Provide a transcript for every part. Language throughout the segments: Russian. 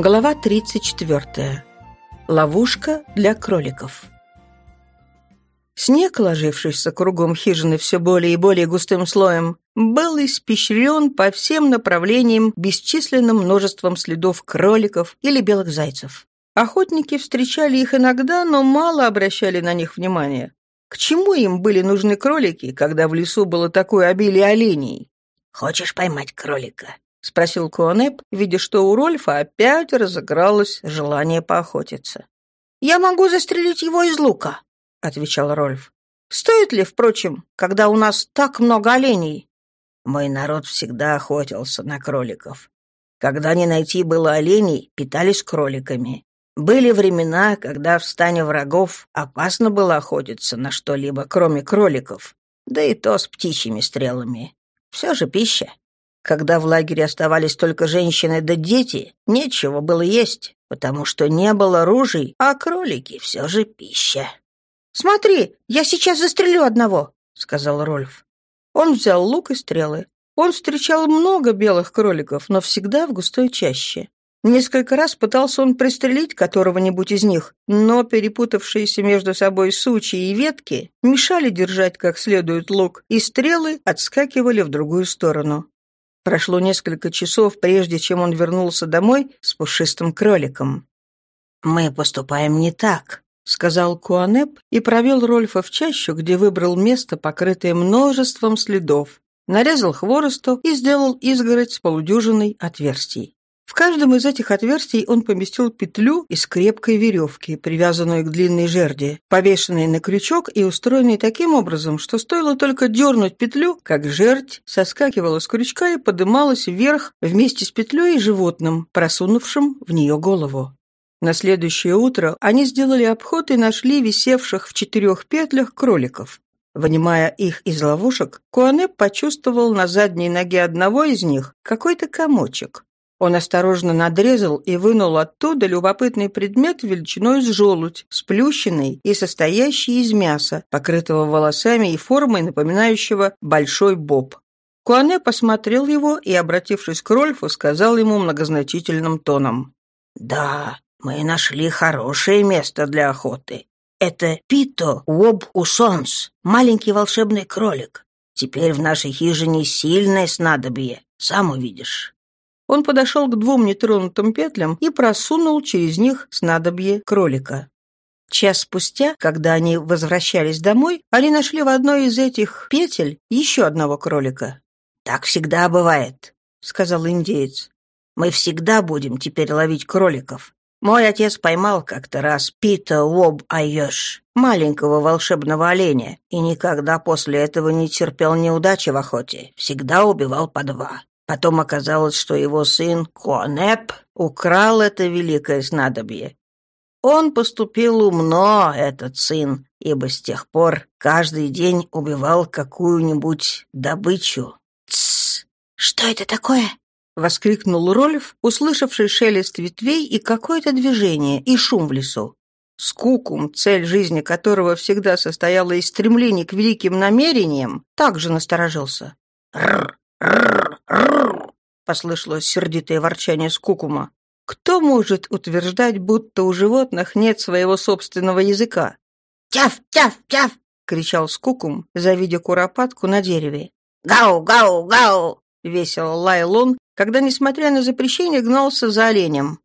Глава 34. Ловушка для кроликов. Снег, ложившийся кругом хижины все более и более густым слоем, был испещрен по всем направлениям бесчисленным множеством следов кроликов или белых зайцев. Охотники встречали их иногда, но мало обращали на них внимания. К чему им были нужны кролики, когда в лесу было такое обилие оленей? «Хочешь поймать кролика?» — спросил Куанеп, видя, что у Рольфа опять разыгралось желание поохотиться. «Я могу застрелить его из лука», — отвечал Рольф. «Стоит ли, впрочем, когда у нас так много оленей?» «Мой народ всегда охотился на кроликов. Когда не найти было оленей, питались кроликами. Были времена, когда в стане врагов опасно было охотиться на что-либо, кроме кроликов, да и то с птичьими стрелами. Все же пища. Когда в лагере оставались только женщины да дети, нечего было есть, потому что не было ружей, а кролики все же пища. «Смотри, я сейчас застрелю одного», — сказал Рольф. Он взял лук и стрелы. Он встречал много белых кроликов, но всегда в густой чаще. Несколько раз пытался он пристрелить которого-нибудь из них, но перепутавшиеся между собой сучьи и ветки мешали держать как следует лук, и стрелы отскакивали в другую сторону. Прошло несколько часов, прежде чем он вернулся домой с пушистым кроликом. «Мы поступаем не так», — сказал Куанеп и провел Рольфа в чащу, где выбрал место, покрытое множеством следов, нарезал хворосту и сделал изгородь с полудюжиной отверстий. В каждом из этих отверстий он поместил петлю из крепкой веревки, привязанную к длинной жерди, повешенной на крючок и устроенной таким образом, что стоило только дернуть петлю, как жердь соскакивала с крючка и подымалась вверх вместе с петлей и животным, просунувшим в нее голову. На следующее утро они сделали обход и нашли висевших в четырех петлях кроликов. Вынимая их из ловушек, Куанеп почувствовал на задней ноге одного из них какой-то комочек. Он осторожно надрезал и вынул оттуда любопытный предмет величиной с желудь, сплющенный и состоящий из мяса, покрытого волосами и формой, напоминающего большой боб. Куане посмотрел его и, обратившись к Рольфу, сказал ему многозначительным тоном. «Да, мы нашли хорошее место для охоты. Это Пито Уоб Усонс, маленький волшебный кролик. Теперь в нашей хижине сильное снадобье, сам увидишь». Он подошел к двум нетронутым петлям и просунул через них снадобье кролика. Час спустя, когда они возвращались домой, они нашли в одной из этих петель еще одного кролика. «Так всегда бывает», — сказал индеец. «Мы всегда будем теперь ловить кроликов. Мой отец поймал как-то раз Пита Уоб Айош, маленького волшебного оленя, и никогда после этого не терпел неудачи в охоте, всегда убивал по два. Потом оказалось, что его сын Конеп украл это великое снадобье. Он поступил умно, этот сын, ибо с тех пор каждый день убивал какую-нибудь добычу. «Тссс! Что это такое?» — воскликнул Рольф, услышавший шелест ветвей и какое-то движение, и шум в лесу. Скукум, цель жизни которого всегда состояла из стремлений к великим намерениям, также насторожился. «Рррр! Рррр, послышалось сердитое ворчание скукума. Кто может утверждать, будто у животных нет своего собственного языка? «Тяф, тяф, тяф!» — кричал скукум, завидя куропатку на дереве. «Гау, гау, гау!» — весело лаял он, когда, несмотря на запрещение, гнался за оленем.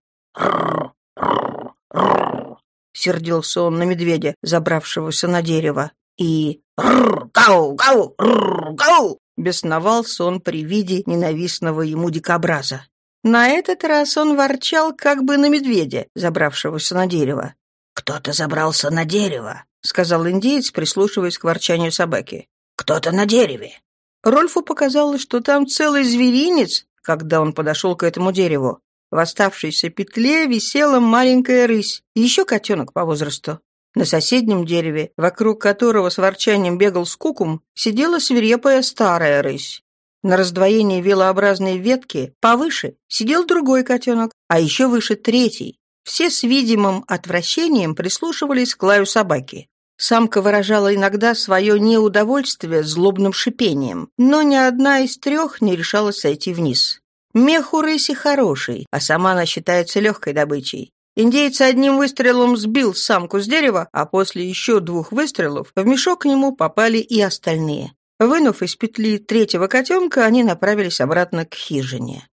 Сердился он на медведя, забравшегося на дерево. И «Гау, гау, гау!» Бесновался он при виде ненавистного ему дикобраза. На этот раз он ворчал как бы на медведя, забравшегося на дерево. «Кто-то забрался на дерево», — сказал индеец, прислушиваясь к ворчанию собаки. «Кто-то на дереве». Рольфу показалось, что там целый зверинец, когда он подошел к этому дереву. В оставшейся петле висела маленькая рысь, еще котенок по возрасту. На соседнем дереве, вокруг которого с ворчанием бегал скукум, сидела свирепая старая рысь. На раздвоении велообразной ветки повыше сидел другой котенок, а еще выше третий. Все с видимым отвращением прислушивались к лаю собаки. Самка выражала иногда свое неудовольствие злобным шипением, но ни одна из трех не решалась сойти вниз. Мех у рыси хороший, а сама она считается легкой добычей. Индейец одним выстрелом сбил самку с дерева, а после еще двух выстрелов в мешок к нему попали и остальные. Вынув из петли третьего котенка, они направились обратно к хижине.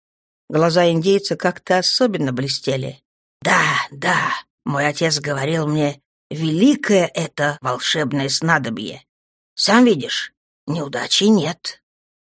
Глаза индейца как-то особенно блестели. «Да, да, мой отец говорил мне, великое это волшебное снадобье. Сам видишь, неудачи нет».